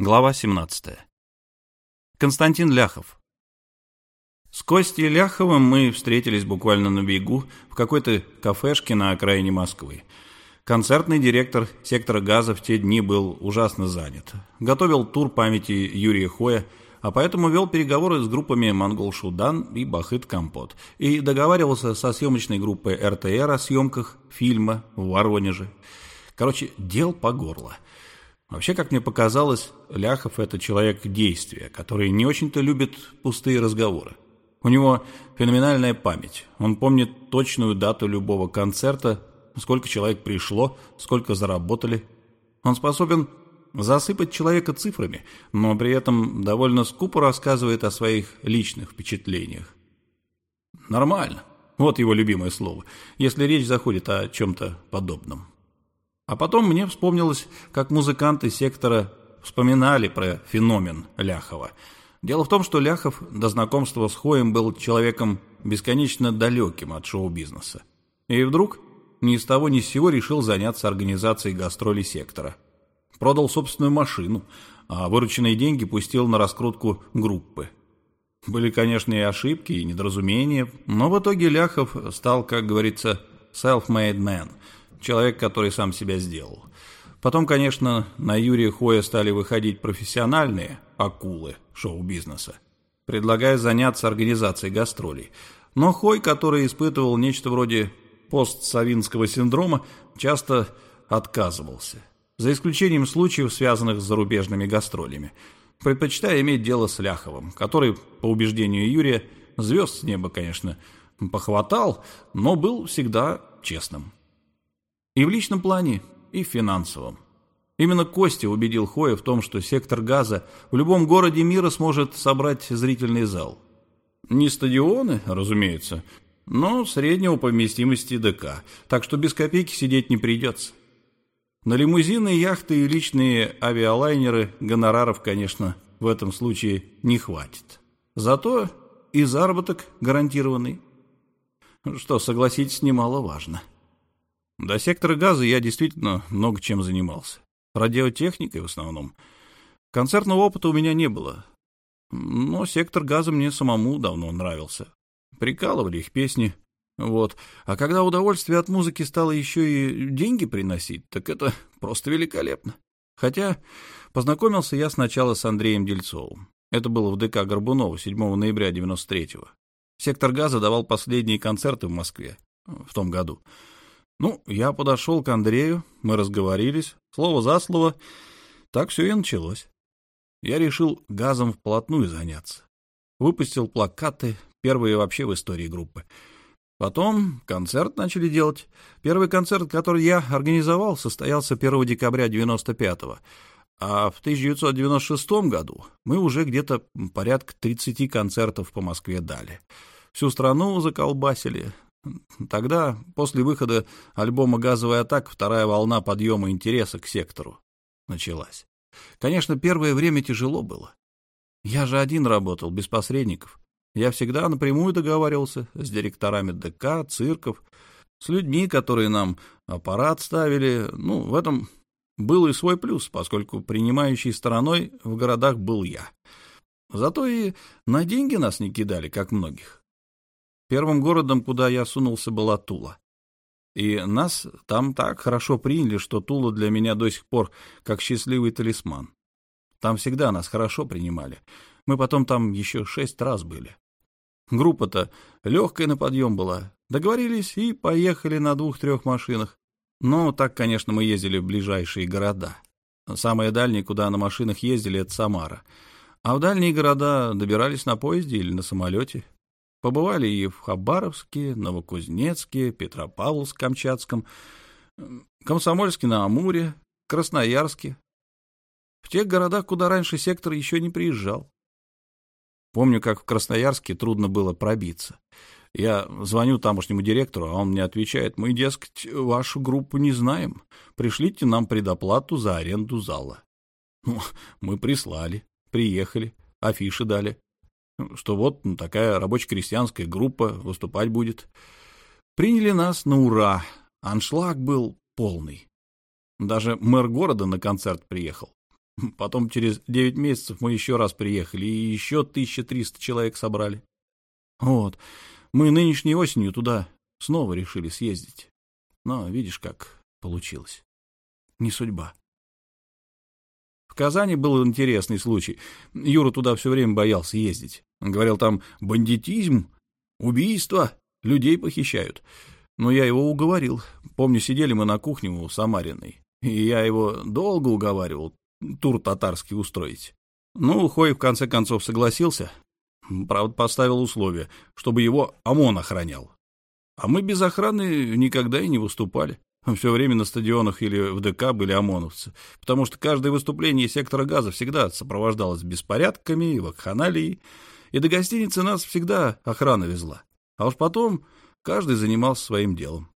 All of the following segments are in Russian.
Глава 17. Константин Ляхов. С Костей Ляховым мы встретились буквально на бегу в какой-то кафешке на окраине Москвы. Концертный директор сектора газа в те дни был ужасно занят. Готовил тур памяти Юрия Хоя, а поэтому вел переговоры с группами «Монгол Шудан» и «Бахыт Компот» и договаривался со съемочной группой РТР о съемках фильма в Воронеже. Короче, дел по горло – Вообще, как мне показалось, Ляхов – это человек действия, который не очень-то любит пустые разговоры. У него феноменальная память. Он помнит точную дату любого концерта, сколько человек пришло, сколько заработали. Он способен засыпать человека цифрами, но при этом довольно скупо рассказывает о своих личных впечатлениях. Нормально. Вот его любимое слово, если речь заходит о чем-то подобном. А потом мне вспомнилось, как музыканты сектора вспоминали про феномен Ляхова. Дело в том, что Ляхов до знакомства с Хоем был человеком бесконечно далеким от шоу-бизнеса. И вдруг ни с того ни с сего решил заняться организацией гастролей сектора. Продал собственную машину, а вырученные деньги пустил на раскрутку группы. Были, конечно, и ошибки, и недоразумения, но в итоге Ляхов стал, как говорится, self-made man – человек, который сам себя сделал. Потом, конечно, на Юрия Хоя стали выходить профессиональные акулы шоу-бизнеса, предлагая заняться организацией гастролей. Но Хой, который испытывал нечто вроде постсавинского синдрома, часто отказывался, за исключением случаев, связанных с зарубежными гастролями, предпочитая иметь дело с Ляховым, который, по убеждению Юрия, звезд с неба, конечно, похватал, но был всегда честным. И в личном плане, и в финансовом. Именно Костя убедил Хоя в том, что сектор газа в любом городе мира сможет собрать зрительный зал. Не стадионы, разумеется, но среднего по вместимости ДК, так что без копейки сидеть не придется. На лимузины, яхты и личные авиалайнеры гонораров, конечно, в этом случае не хватит. Зато и заработок гарантированный, что, согласитесь, немаловажно. До сектора газа я действительно много чем занимался. Радиотехникой в основном. Концертного опыта у меня не было. Но сектор газа мне самому давно нравился. Прикалывали их песни. Вот. А когда удовольствие от музыки стало еще и деньги приносить, так это просто великолепно. Хотя познакомился я сначала с Андреем Дельцовым. Это было в ДК Горбунова 7 ноября 93-го. Сектор газа давал последние концерты в Москве в том году. Ну, я подошел к Андрею, мы разговорились, слово за слово. Так все и началось. Я решил газом вплотную заняться. Выпустил плакаты, первые вообще в истории группы. Потом концерт начали делать. Первый концерт, который я организовал, состоялся 1 декабря 95-го. А в 1996 году мы уже где-то порядка 30 концертов по Москве дали. Всю страну заколбасили, Тогда, после выхода альбома «Газовая атака», вторая волна подъема интереса к сектору началась. Конечно, первое время тяжело было. Я же один работал, без посредников. Я всегда напрямую договаривался с директорами ДК, цирков, с людьми, которые нам аппарат ставили. Ну, в этом был и свой плюс, поскольку принимающей стороной в городах был я. Зато и на деньги нас не кидали, как многих. Первым городом, куда я сунулся, была Тула. И нас там так хорошо приняли, что Тула для меня до сих пор как счастливый талисман. Там всегда нас хорошо принимали. Мы потом там еще шесть раз были. Группа-то легкая на подъем была. Договорились и поехали на двух-трех машинах. Но так, конечно, мы ездили в ближайшие города. Самые дальние, куда на машинах ездили, это Самара. А в дальние города добирались на поезде или на самолете. Побывали и в Хабаровске, Новокузнецке, Петропавловск-Камчатском, Комсомольске на Амуре, Красноярске. В тех городах, куда раньше сектор еще не приезжал. Помню, как в Красноярске трудно было пробиться. Я звоню тамошнему директору, а он мне отвечает, мы, дескать, вашу группу не знаем. Пришлите нам предоплату за аренду зала. Ну, мы прислали, приехали, афиши дали что вот ну, такая рабоче-крестьянская группа выступать будет. Приняли нас на ура. Аншлаг был полный. Даже мэр города на концерт приехал. Потом через девять месяцев мы еще раз приехали и еще 1300 человек собрали. Вот. Мы нынешней осенью туда снова решили съездить. Но видишь, как получилось. Не судьба. Казани был интересный случай. Юра туда все время боялся ездить. Говорил, там бандитизм, убийство, людей похищают. Но я его уговорил. Помню, сидели мы на кухне у Самариной. И я его долго уговаривал тур татарский устроить. Ну, Хой в конце концов согласился. Правда, поставил условие, чтобы его ОМОН охранял. А мы без охраны никогда и не выступали. Все время на стадионах или в ДК были ОМОНовцы, потому что каждое выступление сектора газа всегда сопровождалось беспорядками и вакханалией, и до гостиницы нас всегда охрана везла. А уж потом каждый занимался своим делом.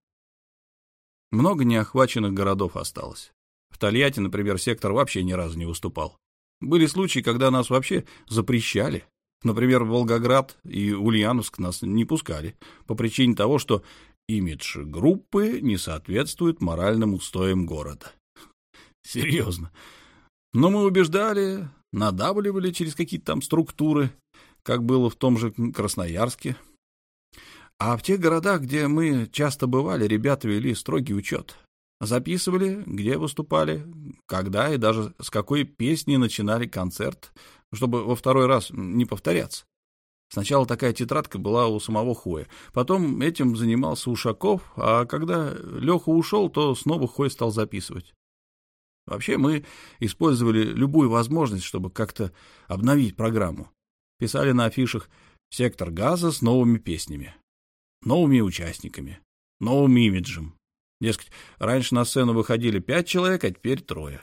Много неохваченных городов осталось. В Тольятти, например, сектор вообще ни разу не выступал. Были случаи, когда нас вообще запрещали. Например, Волгоград и Ульяновск нас не пускали по причине того, что имидж группы не соответствует моральным устоям города. Серьезно. Но мы убеждали, надавливали через какие-то там структуры, как было в том же Красноярске. А в тех городах, где мы часто бывали, ребята вели строгий учет. Записывали, где выступали, когда и даже с какой песни начинали концерт, чтобы во второй раз не повторяться. Сначала такая тетрадка была у самого Хоя, потом этим занимался Ушаков, а когда Леха ушел, то снова Хой стал записывать. Вообще мы использовали любую возможность, чтобы как-то обновить программу. Писали на афишах «Сектор газа» с новыми песнями, новыми участниками, новым имиджем. Дескать, раньше на сцену выходили пять человек, а теперь трое.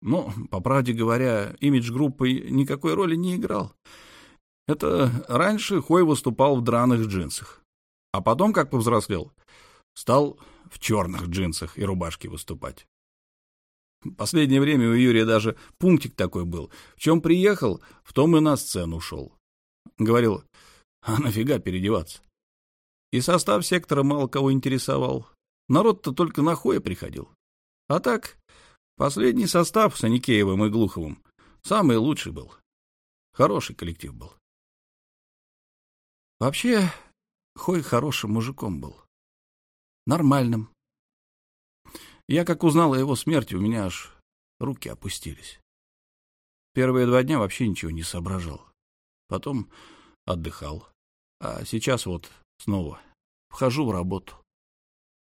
Но, по правде говоря, имидж группы никакой роли не играл. Это раньше Хой выступал в драных джинсах. А потом, как повзрослел, стал в черных джинсах и рубашке выступать. Последнее время у Юрия даже пунктик такой был. В чем приехал, в том и на сцену ушел. Говорил, а нафига переодеваться? И состав сектора мало кого интересовал. Народ-то только на Хоя приходил. А так, последний состав с Аникеевым и Глуховым самый лучший был. Хороший коллектив был. Вообще, Хой хорошим мужиком был. Нормальным. Я как узнал о его смерти, у меня аж руки опустились. Первые два дня вообще ничего не соображал. Потом отдыхал. А сейчас вот снова вхожу в работу.